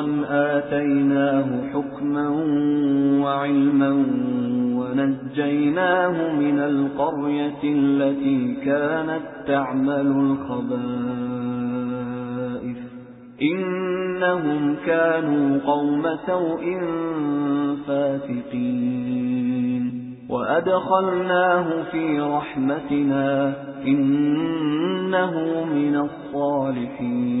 وَلُوطًا آتَيْنَاهُ حُكْمًا وَعِلْمًا وَنَجَّيْنَاهُ مِنَ الْقَرْيَةِ الَّتِي كَانَتْ تَعْمَلُ الْخَبَائِثَ إِنَّهُمْ كَانُوا قَوْمَ سَوْءٍ فَاسِقِينَ وَأَدْخَلْنَاهُ فِي رَحْمَتِنَا إِنَّهُ مِنَ الصَّالِحِينَ